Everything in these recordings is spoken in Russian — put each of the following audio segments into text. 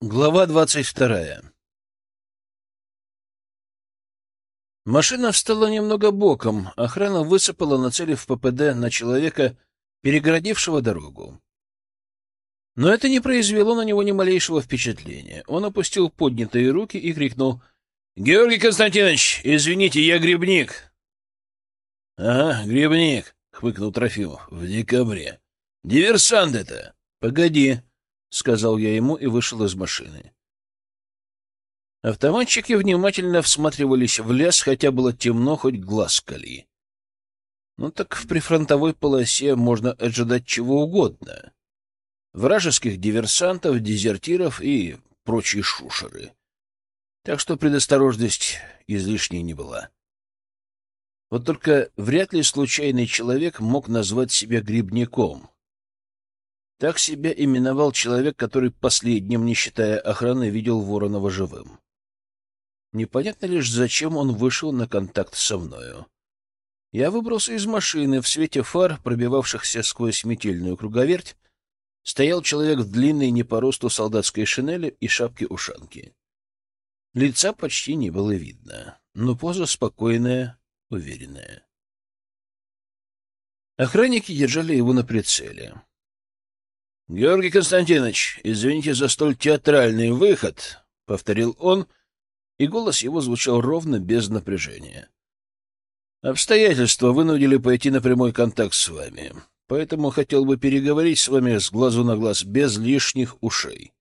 Глава двадцать вторая Машина встала немного боком, охрана высыпала, нацелив ППД на человека, перегородившего дорогу. Но это не произвело на него ни малейшего впечатления. Он опустил поднятые руки и крикнул «Георгий Константинович, извините, я грибник!» «Ага, грибник», — хмыкнул Трофимов, — «в декабре. Диверсант это!» «Погоди», — сказал я ему и вышел из машины. Автоматчики внимательно всматривались в лес, хотя было темно, хоть глаз кали. Ну так в прифронтовой полосе можно ожидать чего угодно. Вражеских диверсантов, дезертиров и прочие шушеры. Так что предосторожность излишней не была. Вот только вряд ли случайный человек мог назвать себя грибником — так себя именовал человек, который последним, не считая охраны, видел Воронова живым. Непонятно лишь, зачем он вышел на контакт со мною. Я выбрался из машины. В свете фар, пробивавшихся сквозь метельную круговерть, стоял человек в длинной не по росту солдатской шинели и шапке-ушанки. Лица почти не было видно, но поза спокойная, уверенная. Охранники держали его на прицеле. — Георгий Константинович, извините за столь театральный выход, — повторил он, и голос его звучал ровно, без напряжения. — Обстоятельства вынудили пойти на прямой контакт с вами, поэтому хотел бы переговорить с вами с глазу на глаз, без лишних ушей.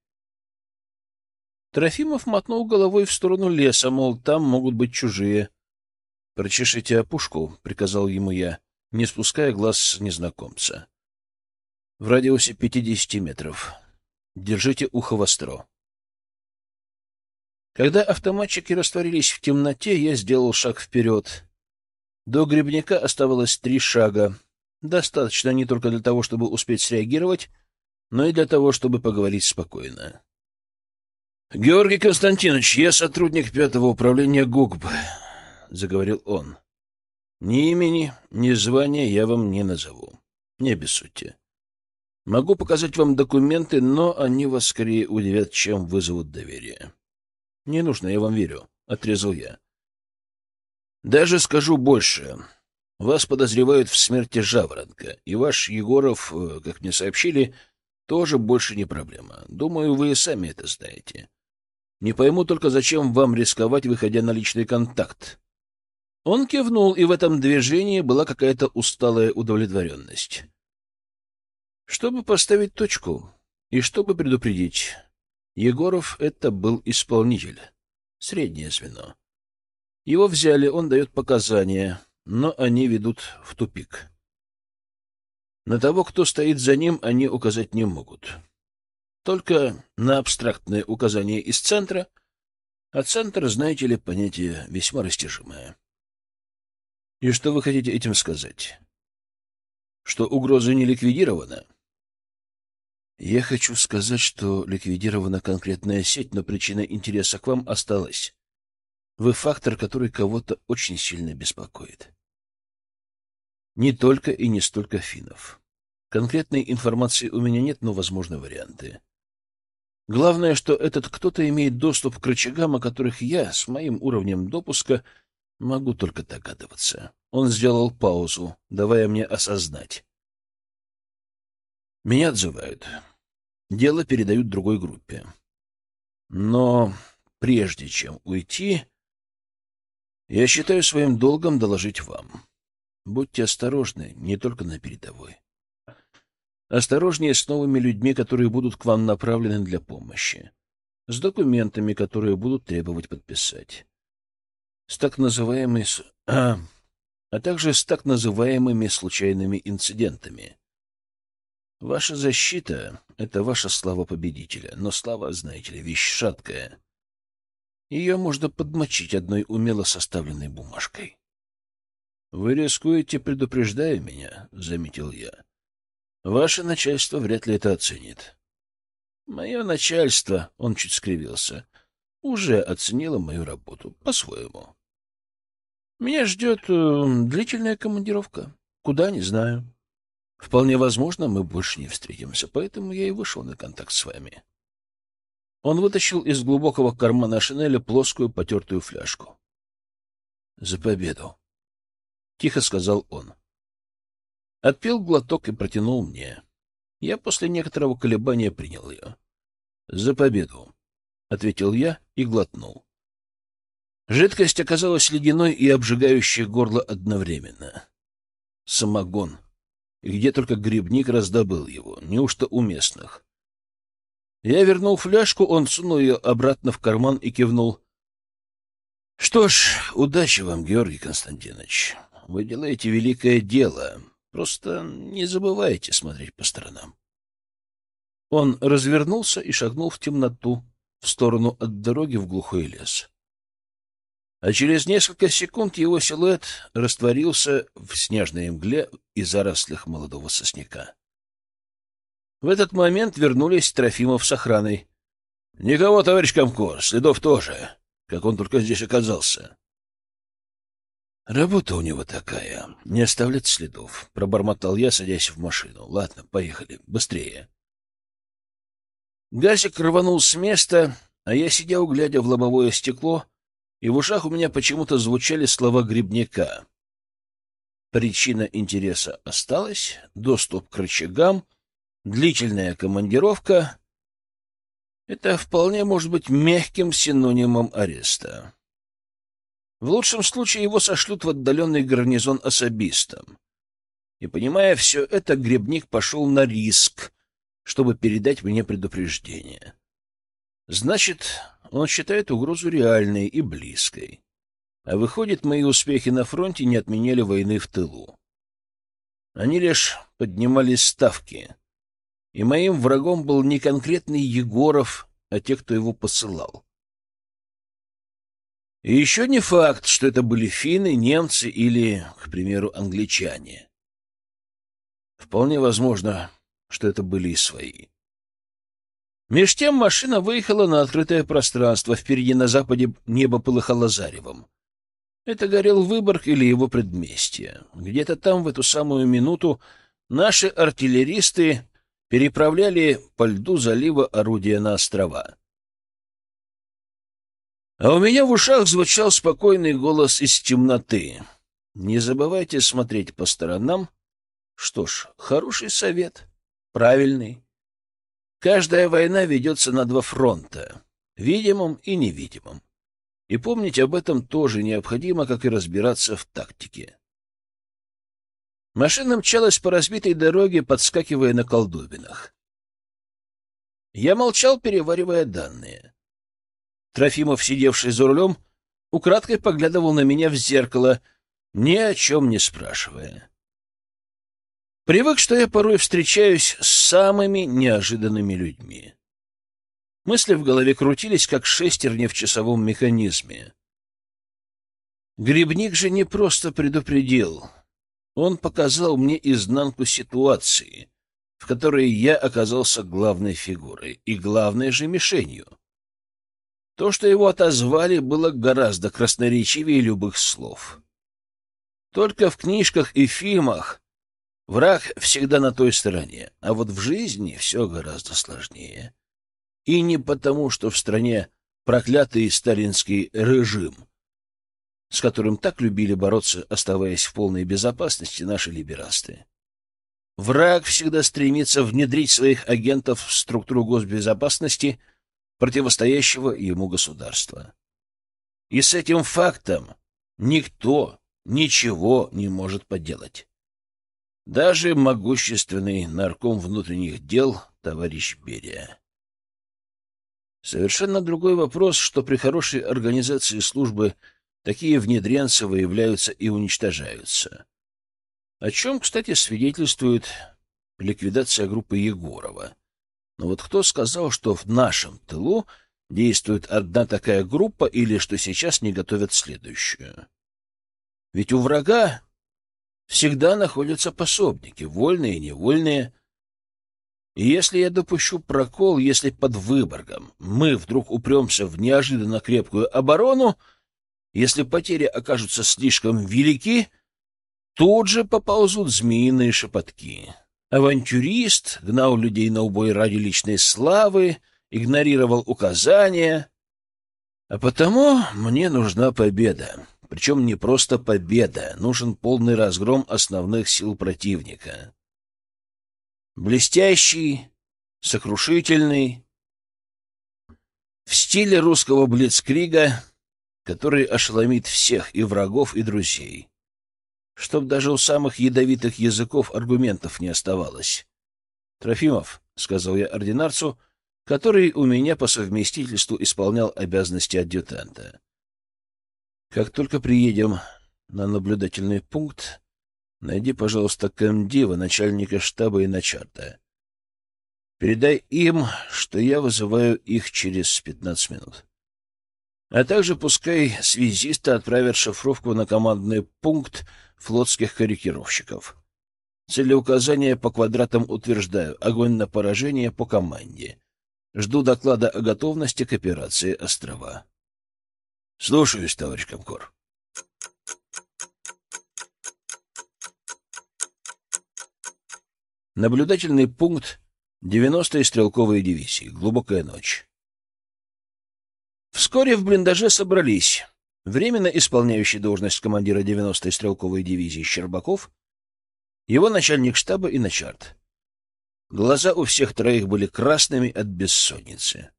Трофимов мотнул головой в сторону леса, мол, там могут быть чужие. — Прочешите опушку, — приказал ему я, не спуская глаз с незнакомца в радиусе 50 метров. Держите ухо востро. Когда автоматчики растворились в темноте, я сделал шаг вперед. До грибника оставалось три шага. Достаточно не только для того, чтобы успеть среагировать, но и для того, чтобы поговорить спокойно. — Георгий Константинович, я сотрудник пятого управления ГУКБ, — заговорил он. — Ни имени, ни звания я вам не назову. Не обессудьте. Могу показать вам документы, но они вас скорее удивят, чем вызовут доверие. — Не нужно, я вам верю, — отрезал я. — Даже скажу больше. Вас подозревают в смерти Жаворонка, и ваш Егоров, э, как мне сообщили, тоже больше не проблема. Думаю, вы сами это знаете. Не пойму только, зачем вам рисковать, выходя на личный контакт. Он кивнул, и в этом движении была какая-то усталая удовлетворенность. Чтобы поставить точку и чтобы предупредить, Егоров — это был исполнитель, среднее звено. Его взяли, он дает показания, но они ведут в тупик. На того, кто стоит за ним, они указать не могут. Только на абстрактные указания из центра, а центр, знаете ли, понятие весьма растяжимое. И что вы хотите этим сказать? Что угроза не ликвидирована? — я хочу сказать, что ликвидирована конкретная сеть, но причина интереса к вам осталась. Вы фактор, который кого-то очень сильно беспокоит. Не только и не столько финнов. Конкретной информации у меня нет, но возможны варианты. Главное, что этот кто-то имеет доступ к рычагам, о которых я, с моим уровнем допуска, могу только догадываться. Он сделал паузу, давая мне осознать. Меня отзывают. Дело передают другой группе. Но прежде чем уйти, я считаю своим долгом доложить вам. Будьте осторожны, не только на передовой. Осторожнее с новыми людьми, которые будут к вам направлены для помощи. С документами, которые будут требовать подписать. С так называемыми... А, а также с так называемыми случайными инцидентами. Ваша защита — это ваша слава победителя, но слава, знаете ли, вещь шаткая. Ее можно подмочить одной умело составленной бумажкой. — Вы рискуете, предупреждая меня, — заметил я. — Ваше начальство вряд ли это оценит. — Мое начальство, — он чуть скривился, — уже оценило мою работу по-своему. Меня ждет э, длительная командировка. Куда — не знаю. Вполне возможно, мы больше не встретимся, поэтому я и вышел на контакт с вами. Он вытащил из глубокого кармана шинеля плоскую потертую фляжку. — За победу! — тихо сказал он. Отпил глоток и протянул мне. Я после некоторого колебания принял ее. — За победу! — ответил я и глотнул. Жидкость оказалась ледяной и обжигающей горло одновременно. Самогон. Где только грибник раздобыл его, неужто у местных? Я вернул фляжку, он сунул ее обратно в карман и кивнул. — Что ж, удачи вам, Георгий Константинович. Вы делаете великое дело. Просто не забывайте смотреть по сторонам. Он развернулся и шагнул в темноту, в сторону от дороги в глухой лес а через несколько секунд его силуэт растворился в снежной мгле и зарослях молодого сосняка. В этот момент вернулись Трофимов с охраной. — Никого, товарищ Комко, следов тоже, как он только здесь оказался. — Работа у него такая, не оставлять следов, — пробормотал я, садясь в машину. — Ладно, поехали, быстрее. Газик рванул с места, а я сидел, глядя в лобовое стекло, — и в ушах у меня почему-то звучали слова грибника. Причина интереса осталась, доступ к рычагам, длительная командировка. Это вполне может быть мягким синонимом ареста. В лучшем случае его сошлют в отдаленный гарнизон особистом. И, понимая все это, грибник пошел на риск, чтобы передать мне предупреждение. Значит, он считает угрозу реальной и близкой. А выходит, мои успехи на фронте не отменяли войны в тылу. Они лишь поднимали ставки. И моим врагом был не конкретный Егоров, а те, кто его посылал. И еще не факт, что это были финны, немцы или, к примеру, англичане. Вполне возможно, что это были и свои. Меж тем машина выехала на открытое пространство. Впереди на западе небо полыхало заревом. Это горел Выборг или его предместье. Где-то там в эту самую минуту наши артиллеристы переправляли по льду залива орудия на острова. А у меня в ушах звучал спокойный голос из темноты. Не забывайте смотреть по сторонам. Что ж, хороший совет, правильный. Каждая война ведется на два фронта — видимом и невидимом. И помнить об этом тоже необходимо, как и разбираться в тактике. Машина мчалась по разбитой дороге, подскакивая на колдобинах. Я молчал, переваривая данные. Трофимов, сидевший за рулем, украдкой поглядывал на меня в зеркало, ни о чем не спрашивая. Привык, что я порой встречаюсь с самыми неожиданными людьми. Мысли в голове крутились, как шестерни в часовом механизме. Грибник же не просто предупредил. Он показал мне изнанку ситуации, в которой я оказался главной фигурой и главной же мишенью. То, что его отозвали, было гораздо красноречивее любых слов. Только в книжках и фильмах Враг всегда на той стороне, а вот в жизни все гораздо сложнее. И не потому, что в стране проклятый сталинский режим, с которым так любили бороться, оставаясь в полной безопасности наши либерасты. Враг всегда стремится внедрить своих агентов в структуру госбезопасности, противостоящего ему государства. И с этим фактом никто ничего не может поделать. Даже могущественный нарком внутренних дел товарищ Берия. Совершенно другой вопрос, что при хорошей организации службы такие внедренцы выявляются и уничтожаются. О чем, кстати, свидетельствует ликвидация группы Егорова. Но вот кто сказал, что в нашем тылу действует одна такая группа или что сейчас не готовят следующую? Ведь у врага всегда находятся пособники, вольные и невольные. И если я допущу прокол, если под Выборгом мы вдруг упремся в неожиданно крепкую оборону, если потери окажутся слишком велики, тут же поползут змеиные шепотки. Авантюрист гнал людей на убой ради личной славы игнорировал указания. А потому мне нужна победа. Причем не просто победа, нужен полный разгром основных сил противника. Блестящий, сокрушительный, в стиле русского блицкрига, который ошеломит всех и врагов, и друзей. Чтоб даже у самых ядовитых языков аргументов не оставалось. — Трофимов, — сказал я ординарцу, который у меня по совместительству исполнял обязанности адъютанта. — Как только приедем на наблюдательный пункт, найди, пожалуйста, комдива, начальника штаба и начарта. Передай им, что я вызываю их через пятнадцать минут. А также пускай связисты отправят шифровку на командный пункт флотских корректировщиков. Целеуказания по квадратам утверждаю. Огонь на поражение по команде. Жду доклада о готовности к операции «Острова». Слушаюсь, товарищ Комкор. Наблюдательный пункт 90-й стрелковой дивизии. Глубокая ночь. Вскоре в блиндаже собрались временно исполняющий должность командира 90-й стрелковой дивизии Щербаков, его начальник штаба и начарт. Глаза у всех троих были красными от бессонницы.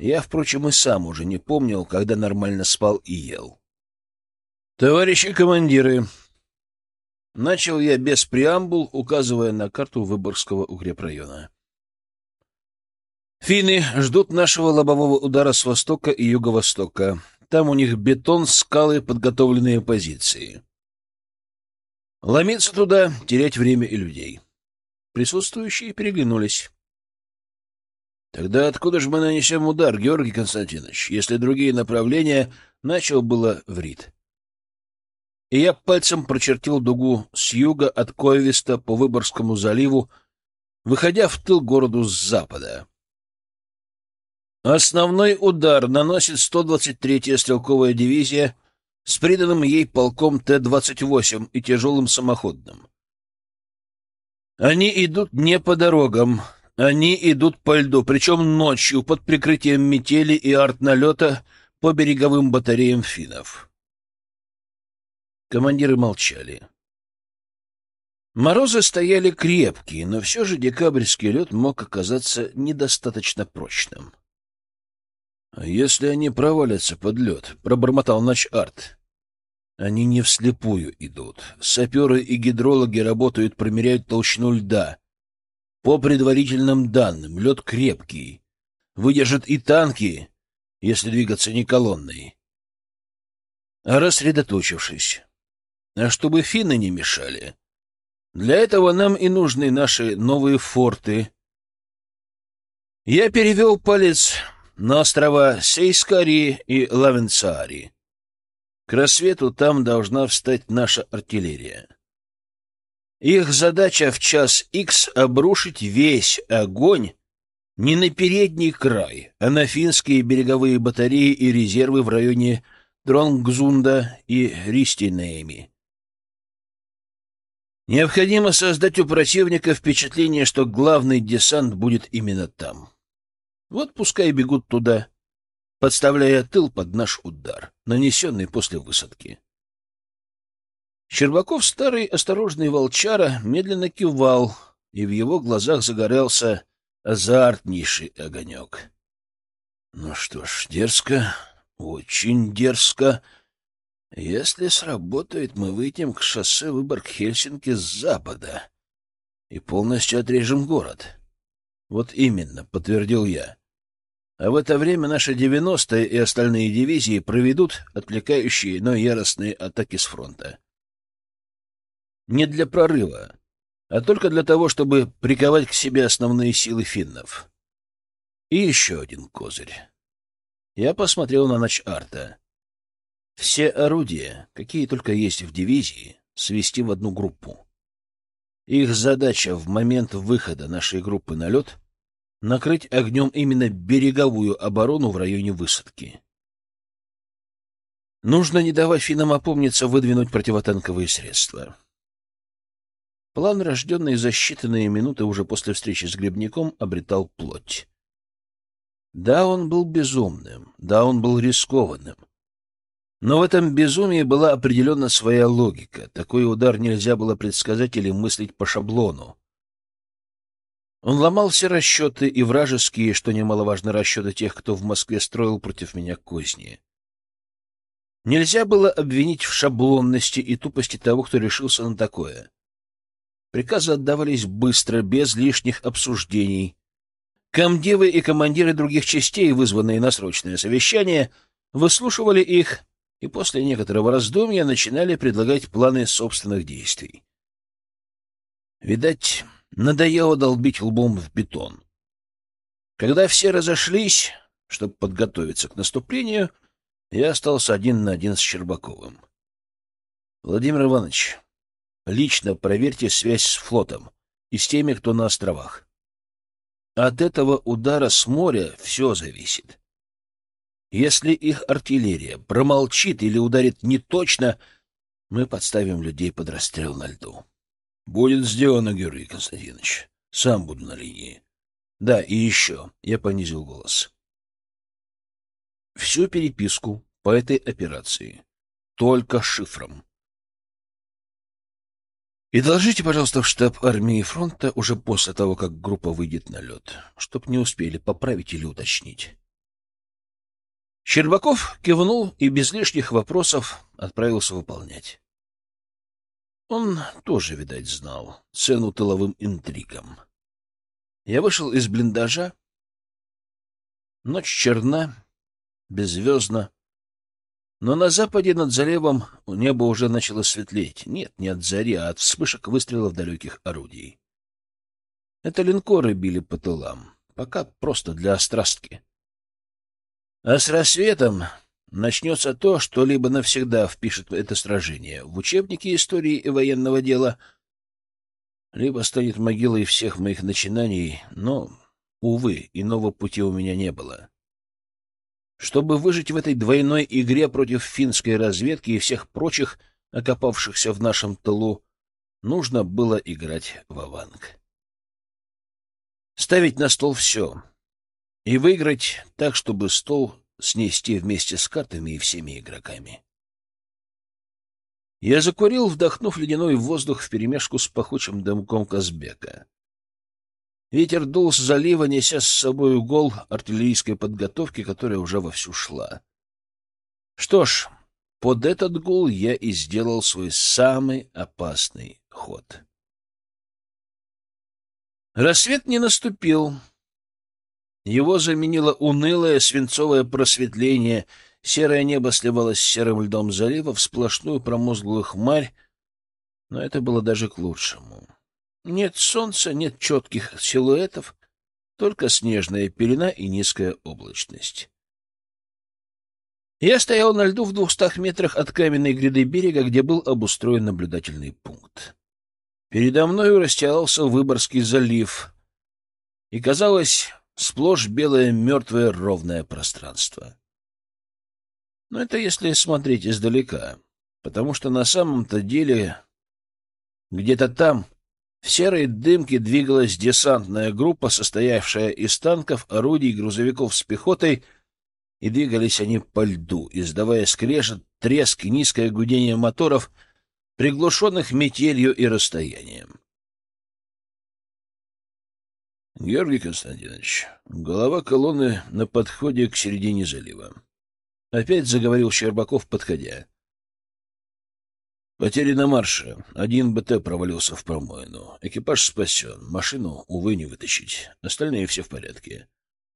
Я, впрочем, и сам уже не помнил, когда нормально спал и ел. «Товарищи командиры!» Начал я без преамбул, указывая на карту Выборгского укрепрайона. Финны ждут нашего лобового удара с востока и юго-востока. Там у них бетон, скалы, подготовленные позиции. Ломиться туда, терять время и людей. Присутствующие переглянулись. Тогда откуда же мы нанесем удар, Георгий Константинович, если другие направления начал было Врит? И я пальцем прочертил дугу с юга от Койвиста по Выборгскому заливу, выходя в тыл городу с запада. Основной удар наносит 123-я стрелковая дивизия с приданным ей полком Т-28 и тяжелым самоходным. Они идут не по дорогам, они идут по льду, причем ночью под прикрытием метели и артналета по береговым батареям финнов. Командиры молчали. Морозы стояли крепкие, но все же декабрьский лед мог оказаться недостаточно прочным. — А если они провалятся под лед? — пробормотал Нач-Арт. — Они не вслепую идут. Саперы и гидрологи работают, промеряют толщину льда. По предварительным данным, лед крепкий. Выдержат и танки, если двигаться не колонной. Рассредоточившись, а чтобы финны не мешали, для этого нам и нужны наши новые форты. Я перевел палец на острова Сейскари и Лавенцари. К рассвету там должна встать наша артиллерия. Их задача в час Х обрушить весь огонь не на передний край, а на финские береговые батареи и резервы в районе Дронгзунда и Ристинейми. Необходимо создать у противника впечатление, что главный десант будет именно там. Вот пускай бегут туда, подставляя тыл под наш удар, нанесенный после высадки. Щербаков, старый осторожный волчара, медленно кивал, и в его глазах загорелся азартнейший огонек. Ну что ж, дерзко, очень дерзко. Если сработает, мы выйдем к шоссе Выборг-Хельсинки с запада и полностью отрежем город. Вот именно, подтвердил я. А в это время наши 90-е и остальные дивизии проведут отвлекающие, но яростные атаки с фронта. Не для прорыва, а только для того, чтобы приковать к себе основные силы финнов. И еще один козырь. Я посмотрел на ночь арта. Все орудия, какие только есть в дивизии, свести в одну группу. Их задача в момент выхода нашей группы на лед — накрыть огнем именно береговую оборону в районе высадки. Нужно, не давать финнам опомниться, выдвинуть противотанковые средства. План, рожденный за считанные минуты уже после встречи с Гребняком, обретал плоть. Да, он был безумным, да, он был рискованным. Но в этом безумии была определенно своя логика. Такой удар нельзя было предсказать или мыслить по шаблону. Он ломал все расчеты и вражеские, что немаловажно, расчеты тех, кто в Москве строил против меня козни. Нельзя было обвинить в шаблонности и тупости того, кто решился на такое. Приказы отдавались быстро, без лишних обсуждений. Комдевы и командиры других частей, вызванные на срочное совещание, выслушивали их и после некоторого раздумья начинали предлагать планы собственных действий. Видать, надоело долбить лбом в бетон. Когда все разошлись, чтобы подготовиться к наступлению, я остался один на один с Щербаковым. Владимир Иванович, лично проверьте связь с флотом и с теми, кто на островах. От этого удара с моря все зависит. Если их артиллерия промолчит или ударит не точно, мы подставим людей под расстрел на льду. Будет сделано, Георгий Константинович. Сам буду на линии. Да, и еще. Я понизил голос. Всю переписку по этой операции. Только шифром. И доложите, пожалуйста, в штаб армии фронта уже после того, как группа выйдет на лед, чтоб не успели поправить или уточнить. Щербаков кивнул и без лишних вопросов отправился выполнять. Он тоже, видать, знал цену тыловым интригам. Я вышел из блиндажа. Ночь черна, беззвездна. Но на западе над заливом небо уже начало светлеть. Нет, не от зари, а от вспышек выстрелов далеких орудий. Это линкоры били по тылам. Пока просто для острастки. А с рассветом начнется то, что либо навсегда впишет это сражение в учебники истории и военного дела, либо станет могилой всех моих начинаний, но, увы, иного пути у меня не было. Чтобы выжить в этой двойной игре против финской разведки и всех прочих, окопавшихся в нашем тылу, нужно было играть в аванг. Ставить на стол все. И выиграть так, чтобы стол снести вместе с картами и всеми игроками. Я закурил, вдохнув ледяной воздух вперемешку с пахучим дымком Казбека. Ветер дул с залива, неся с собой гол артиллерийской подготовки, которая уже вовсю шла. Что ж, под этот гул я и сделал свой самый опасный ход. Рассвет не наступил. Его заменило унылое свинцовое просветление, серое небо сливалось с серым льдом залива в сплошную промозглую хмарь, но это было даже к лучшему. Нет солнца, нет четких силуэтов, только снежная пелена и низкая облачность. Я стоял на льду в двухстах метрах от каменной гряды берега, где был обустроен наблюдательный пункт. Передо мною расстилался Выборгский залив, и, казалось, сплошь белое мертвое ровное пространство. Но это если смотреть издалека, потому что на самом-то деле где-то там в серой дымке двигалась десантная группа, состоявшая из танков, орудий, грузовиков с пехотой, и двигались они по льду, издавая скрежет, треск и низкое гудение моторов, приглушенных метелью и расстоянием. Георгий Константинович, голова колонны на подходе к середине залива. Опять заговорил Щербаков, подходя. Потери на марше. Один БТ провалился в промоину. Экипаж спасен. Машину, увы, не вытащить. Остальные все в порядке.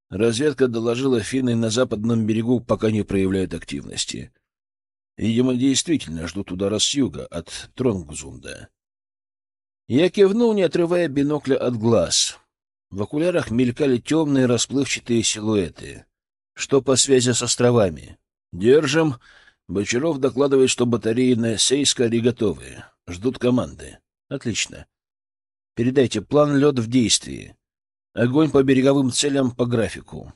Разведка доложила, финны на западном берегу пока не проявляют активности. Видимо, действительно ждут удара с юга, от Тронгзунда. Я кивнул, не отрывая бинокля от глаз. В окулярах мелькали темные расплывчатые силуэты. Что по связи с островами? Держим. Бочаров докладывает, что батареи на Сейскаре готовы. Ждут команды. Отлично. Передайте план лед в действии. Огонь по береговым целям по графику.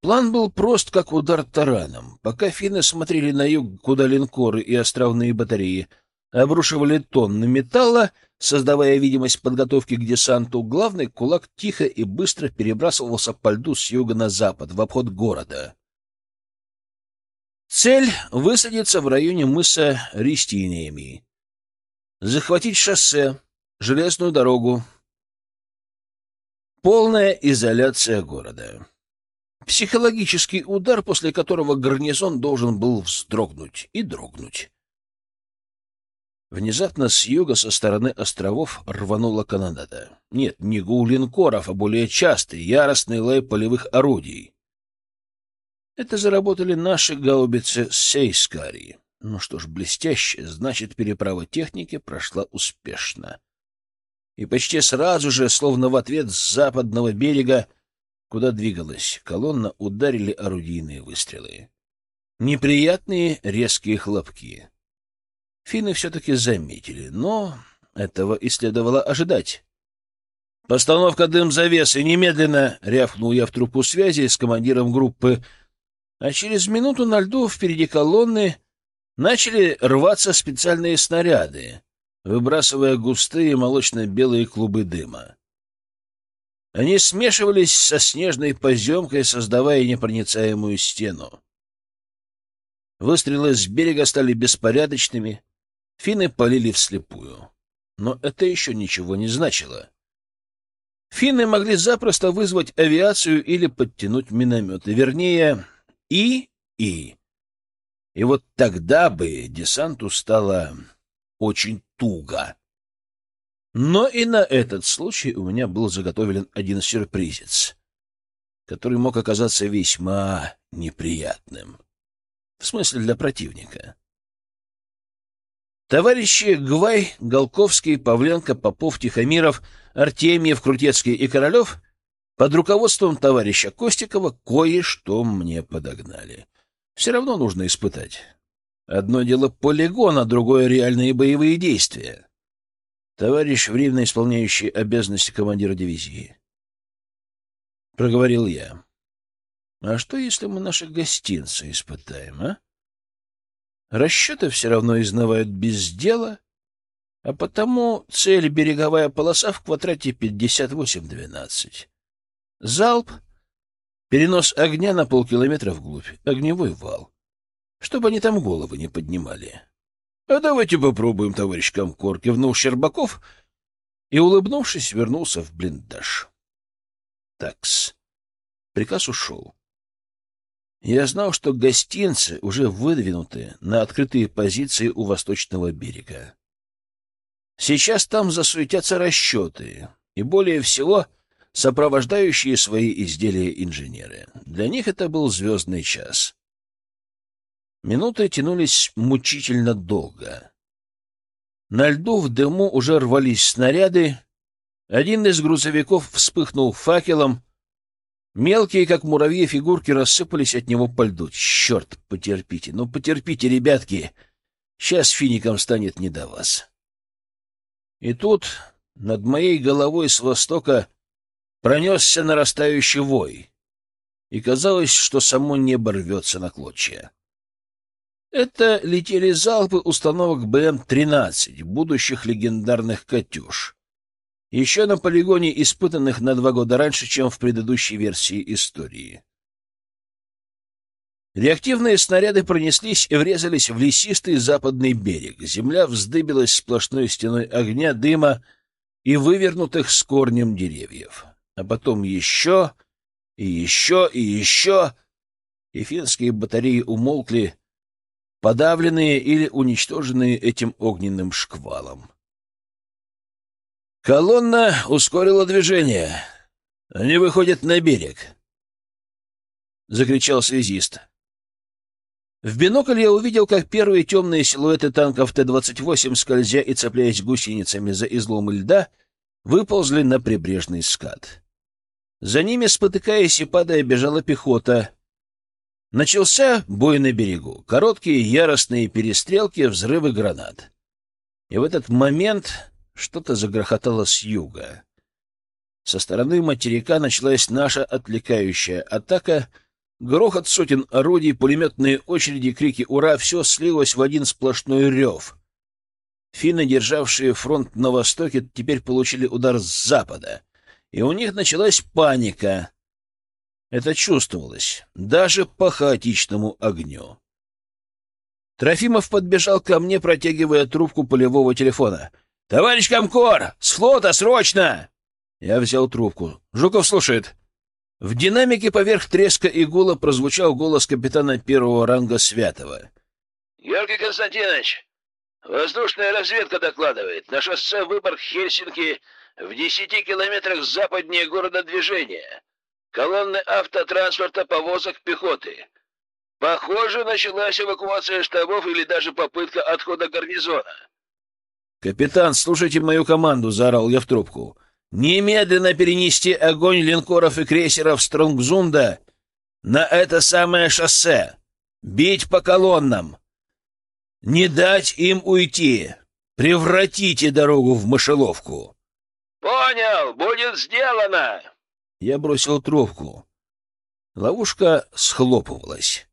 План был прост, как удар тараном. Пока финны смотрели на юг, куда линкоры и островные батареи обрушивали тонны металла, создавая видимость подготовки к десанту, главный кулак тихо и быстро перебрасывался по льду с юга на запад, в обход города. Цель — высадиться в районе мыса Ристиниями, захватить шоссе, железную дорогу. Полная изоляция города. Психологический удар, после которого гарнизон должен был вздрогнуть и дрогнуть. Внезапно с юга со стороны островов рванула канонада. Нет, не гул линкоров, а более частый, яростный лай полевых орудий. Это заработали наши гаубицы Сейскари. Ну что ж, блестяще, значит, переправа техники прошла успешно. И почти сразу же, словно в ответ с западного берега, куда двигалась колонна, ударили орудийные выстрелы. Неприятные резкие хлопки. Финны все-таки заметили, но этого и следовало ожидать. «Постановка дым завесы! Немедленно!» — рявкнул я в трубку связи с командиром группы, а через минуту на льду впереди колонны начали рваться специальные снаряды, выбрасывая густые молочно-белые клубы дыма. Они смешивались со снежной поземкой, создавая непроницаемую стену. Выстрелы с берега стали беспорядочными, Финны полили вслепую. Но это еще ничего не значило. Финны могли запросто вызвать авиацию или подтянуть минометы. Вернее, и, и. И вот тогда бы десанту стало очень туго. Но и на этот случай у меня был заготовлен один сюрпризец, который мог оказаться весьма неприятным. В смысле для противника. Товарищи Гвай, Голковский, Павленко, Попов, Тихомиров, Артемьев, Крутецкий и Королев под руководством товарища Костикова кое-что мне подогнали. Все равно нужно испытать. Одно дело полигон, а другое — реальные боевые действия. Товарищ, временно исполняющий обязанности командира дивизии. Проговорил я. А что, если мы наши гостинцы испытаем, а? Расчеты все равно изнывают без дела, а потому цель береговая полоса в квадрате 58-12. Залп, перенос огня на полкилометра вглубь, огневой вал, чтобы они там головы не поднимали. — А давайте попробуем, товарищ Комкор, — кивнул Щербаков и, улыбнувшись, вернулся в блиндаж. Такс. Приказ ушел. Я знал, что гостинцы уже выдвинуты на открытые позиции у восточного берега. Сейчас там засуетятся расчеты, и более всего сопровождающие свои изделия инженеры. Для них это был звездный час. Минуты тянулись мучительно долго. На льду в дыму уже рвались снаряды. Один из грузовиков вспыхнул факелом, Мелкие, как муравьи, фигурки рассыпались от него по льду. Черт, потерпите, ну потерпите, ребятки. Сейчас финикам станет не до вас. И тут над моей головой с востока пронесся нарастающий вой, и казалось, что само небо рвется на клочья. Это летели залпы установок БМ-13, будущих легендарных «Катюш» еще на полигоне, испытанных на два года раньше, чем в предыдущей версии истории. Реактивные снаряды пронеслись и врезались в лесистый западный берег. Земля вздыбилась сплошной стеной огня, дыма и вывернутых с корнем деревьев. А потом еще, и еще, и еще, и финские батареи умолкли, подавленные или уничтоженные этим огненным шквалом. Колонна ускорила движение. Они выходят на берег. Закричал связист. В бинокль я увидел, как первые темные силуэты танков Т-28, скользя и цепляясь гусеницами за изломы льда, выползли на прибрежный скат. За ними, спотыкаясь и падая, бежала пехота. Начался бой на берегу. Короткие яростные перестрелки, взрывы гранат. И в этот момент что-то загрохотало с юга. Со стороны материка началась наша отвлекающая атака. Грохот сотен орудий, пулеметные очереди, крики «Ура!» — все слилось в один сплошной рев. Финны, державшие фронт на востоке, теперь получили удар с запада, и у них началась паника. Это чувствовалось даже по хаотичному огню. Трофимов подбежал ко мне, протягивая трубку полевого телефона. «Товарищ Комкор! С флота, срочно!» Я взял трубку. Жуков слушает. В динамике поверх треска и гула прозвучал голос капитана первого ранга Святого. «Георгий Константинович, воздушная разведка докладывает. На шоссе Выборг-Хельсинки в десяти километрах западнее города движения. Колонны автотранспорта, повозок, пехоты. Похоже, началась эвакуация штабов или даже попытка отхода гарнизона». «Капитан, слушайте мою команду!» — заорал я в трубку. Немедленно перенести огонь линкоров и крейсеров Стронгзунда на это самое шоссе. Бить по колоннам. Не дать им уйти. Превратите дорогу в мышеловку. Понял, будет сделано. Я бросил трубку. Ловушка схлопывалась.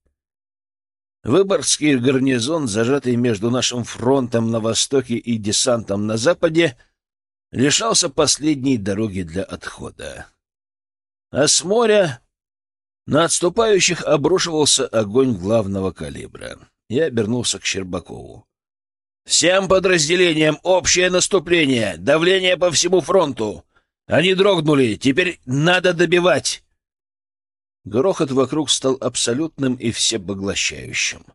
Выборгский гарнизон, зажатый между нашим фронтом на востоке и десантом на западе, — лишался последней дороги для отхода. А с моря на отступающих обрушивался огонь главного калибра. Я обернулся к Щербакову. «Всем подразделениям общее наступление, давление по всему фронту. Они дрогнули, теперь надо добивать!» Грохот вокруг стал абсолютным и всепоглощающим.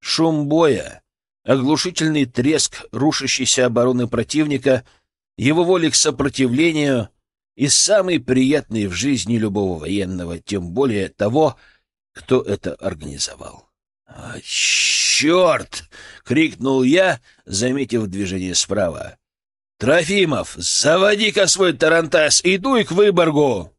Шум боя, оглушительный треск рушащейся обороны противника — его воли к сопротивлению и самый приятный в жизни любого военного, тем более того, кто это организовал. «А, черт!» — крикнул я, заметив движение справа. «Трофимов, заводи-ка свой тарантас и дуй к Выборгу!»